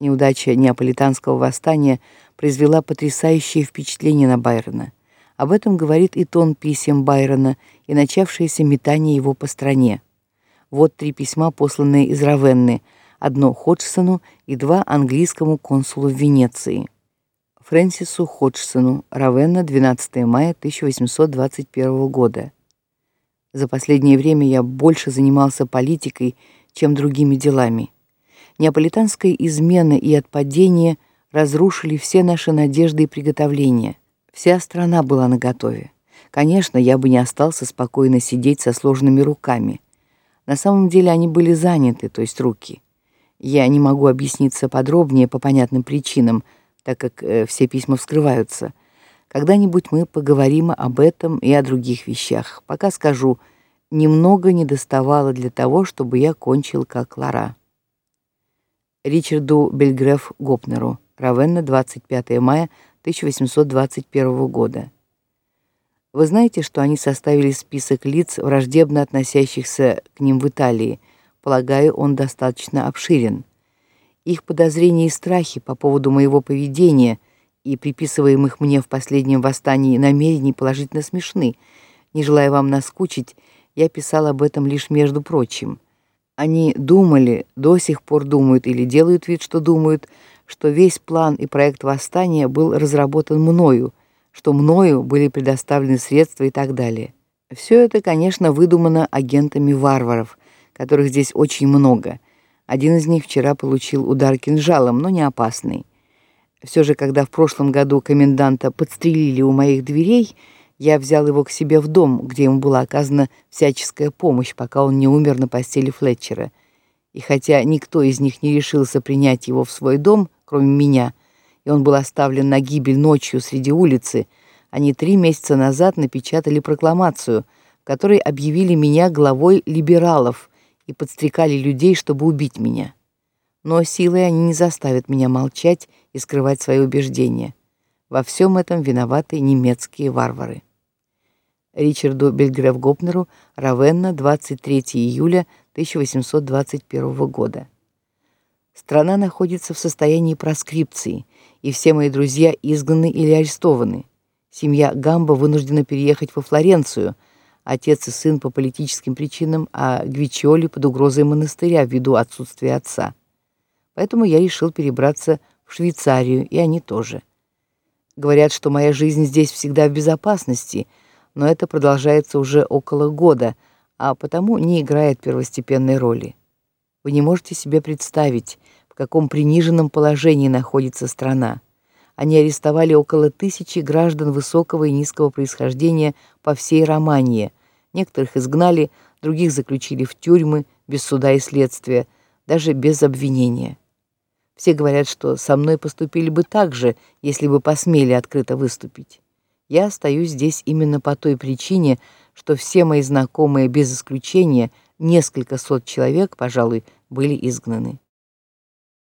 Неудача неаполитанского восстания произвела потрясающее впечатление на Байрона. Об этом говорит и тон писем Байрона, и начавшееся метание его по стране. Вот три письма, посланные из Равенны, одно Ходжсону и два английскому консулу в Венеции. Фрэнсису Ходжсону, Равенна, 12 мая 1821 года. За последнее время я больше занимался политикой, чем другими делами. Неаполитанская измена и отпадение разрушили все наши надежды и приготовления. Вся страна была наготове. Конечно, я бы не остался спокойно сидеть со сложенными руками. На самом деле они были заняты, то есть руки. Я не могу объясниться подробнее по понятным причинам, так как э, все письма вскрываются. Когда-нибудь мы поговорим об этом и о других вещах. Пока скажу, немного недоставало для того, чтобы я кончил как Лара. Ричарду Бельгреф Гопнеру. Равенна, 25 мая 1821 года. Вы знаете, что они составили список лиц, враждебно относящихся к ним в Италии. Полагаю, он достаточно обширен. Их подозрения и страхи по поводу моего поведения и приписываемых мне в последнем восстании намерений положительно смешны. Не желая вам наскучить, я писал об этом лишь между прочим. Они думали, до сих пор думают или делают вид, что думают, что весь план и проект восстания был разработан мною, что мною были предоставлены средства и так далее. Все это, конечно, выдумано агентами варваров, которых здесь очень много. Один из них вчера получил удар кинжалом, но не опасный. Все же, когда в прошлом году коменданта подстрелили у моих дверей, я взял его к себе в дом, где ему была оказана всяческая помощь, пока он не умер на постели Флетчера. И хотя никто из них не решился принять его в свой дом, кроме меня, и он был оставлен на гибель ночью среди улицы, они три месяца назад напечатали прокламацию, в которой объявили меня главой либералов и подстрекали людей, чтобы убить меня. Но силой они не заставят меня молчать и скрывать свои убеждения. Во всем этом виноваты немецкие варвары. Ричарду Бельгрев-Гопнеру, Равенна, 23 июля 1821 года. Страна находится в состоянии проскрипции, и все мои друзья изгнаны или арестованы. Семья Гамбо вынуждена переехать во Флоренцию, отец и сын по политическим причинам, а Гвичоли под угрозой монастыря ввиду отсутствия отца. Поэтому я решил перебраться в Швейцарию, и они тоже. Говорят, что моя жизнь здесь всегда в безопасности, но это продолжается уже около года, а потому не играет первостепенной роли. Вы не можете себе представить, в каком приниженном положении находится страна. Они арестовали около тысячи граждан высокого и низкого происхождения по всей Романии. Некоторых изгнали, других заключили в тюрьмы без суда и следствия, даже без обвинения. Все говорят, что со мной поступили бы так же, если бы посмели открыто выступить. Я остаюсь здесь именно по той причине, что все мои знакомые без исключения несколько сот человек, пожалуй, были изгнаны.